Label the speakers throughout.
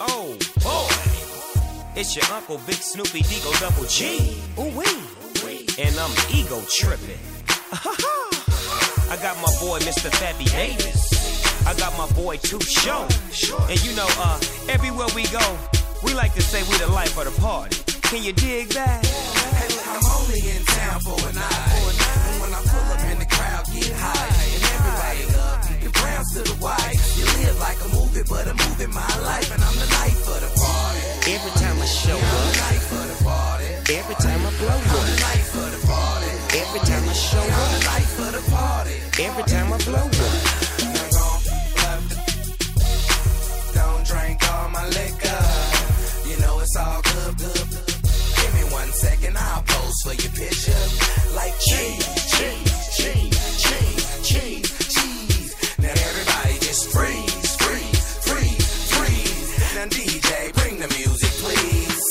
Speaker 1: Oh boy, it's your Uncle Big Snoopy Digo Double G. Ooh wee, and I'm ego tripping. I got my boy Mr. Fabby Davis. I got my boy Too Short. And you know, uh, everywhere we go, we like to say we the life of the party. Can you dig that?
Speaker 2: Hey, look, I'm only in town for a night. And when I pull up and the crowd get high, and everybody love me, the browns to the white. You live like a movie, but I'm moving my life, and the party.
Speaker 1: every time I blow up.
Speaker 2: Now gon' love the- Don't drink all my liquor. You know it's all good, good. Give me one second, I'll pose for your picture. Like cheese, cheese, cheese, cheese, cheese, cheese. Now everybody just freeze, freeze, freeze, freeze. Now DJ, bring the music, please.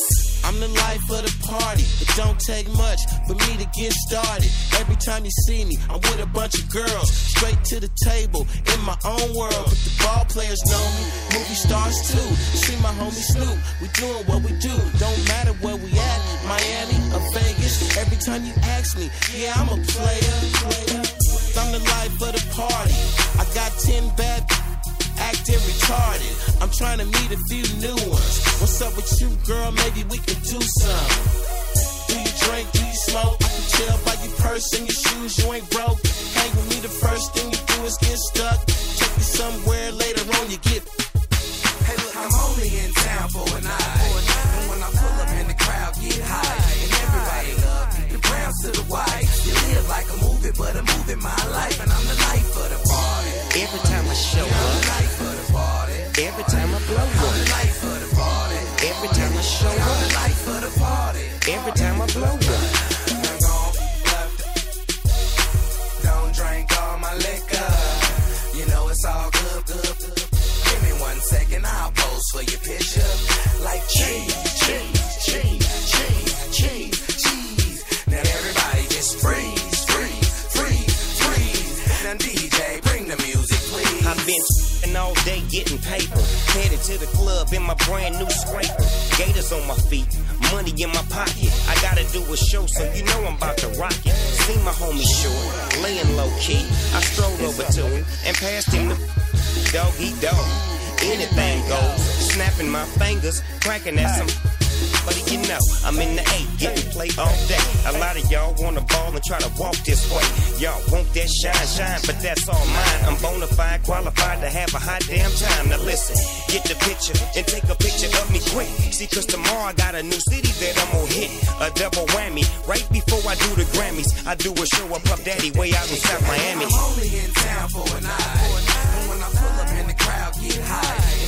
Speaker 3: I'm the life of the party. Don't take much for me to get started. Every time you see me, I'm with a bunch of girls. Straight to the table, in my own world. But the ball players know me, movie stars too. See my homie Snoop, we doing what we do. Don't matter where we at, Miami or Vegas. Every time you ask me, yeah, I'm a player. player. I'm the life of the party. I got 10 bad acting retarded. I'm trying to meet a few new ones. What's up with you, girl? Maybe we can do some. Do you drink? Do you smoke? I can tell by your purse and your shoes you ain't broke. Hang with me, the first thing you do is get stuck. Take you somewhere later on, you get.
Speaker 2: Hey, look, I'm only in town for a night. And when I pull up and the crowd get high, and everybody love me, the browns to the white. You live like a movie, but I'm moving my life, and I'm the life of the party.
Speaker 1: Every time I show up.
Speaker 2: I'm
Speaker 1: up,
Speaker 2: the life of the party.
Speaker 1: every time I blow up.
Speaker 2: I'm
Speaker 1: up,
Speaker 2: the life of the party.
Speaker 1: every time I show up.
Speaker 2: I'm
Speaker 1: up,
Speaker 2: the life of the party.
Speaker 1: every time I blow up.
Speaker 2: Pose for your picture. Like cheese, cheese, cheese, cheese, cheese, cheese. Now everybody just freeze, freeze, freeze, freeze. Now DJ, bring the music, please.
Speaker 1: I've been and all day getting paper. Headed to the club in my brand new scraper. Gators on my feet, money in my pocket. I gotta do a show, so you know I'm about to rock it. See my homie short, laying low key. I strolled over to him and passed him the dog eat dog. Anything goes, snapping my fingers, cracking at some. But you know, I'm in the A, getting played all day. A lot of y'all wanna ball and try to walk this way. Y'all want that shine, shine, but that's all mine. I'm bona fide, qualified to have a hot damn time. Now listen, get the picture and take a picture of me quick. See, cause tomorrow I got a new city that I'm gonna hit. A double whammy. Right before I do the Grammys, I do a show up Puff Daddy way out in South Miami.
Speaker 2: I'm only in town for a night. When I pull up and the crowd get high,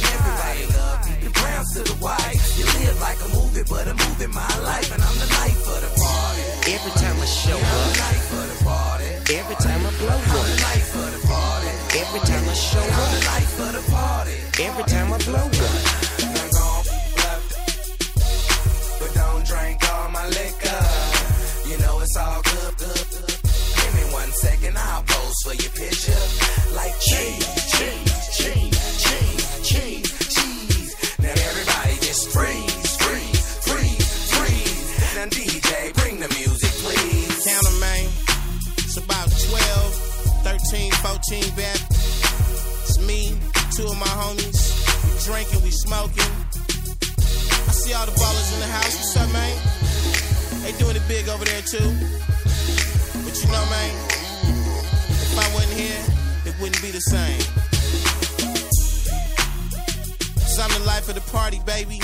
Speaker 2: love me, the browns to the white. You live like a movie, but I'm moving my life, and I'm the life of the party.
Speaker 1: Every time I show
Speaker 2: I'm
Speaker 1: up,
Speaker 2: the life of the party.
Speaker 1: every time I blow
Speaker 2: I'm the
Speaker 1: up,
Speaker 2: life of the party.
Speaker 1: every time I show
Speaker 2: I'm
Speaker 1: up,
Speaker 2: the life of the party.
Speaker 1: every time I blow up.
Speaker 2: Now gon' love the- But don't drink all my liquor. You know it's all good, good, good. Give me one second, I'll pose for your picture. Now DJ, bring the music, please.
Speaker 3: Count 'em, man. It's about 12, 13, 14 bad. It's me, two of my homies. We drinking, we smoking. I see all the ballers in the house. What's up, man? They doing it big over there, too. But you know, man, if I wasn't here, it wouldn't be the same. Cause I'm the life of the party, baby.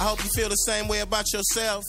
Speaker 3: I hope you feel the same way about yourself.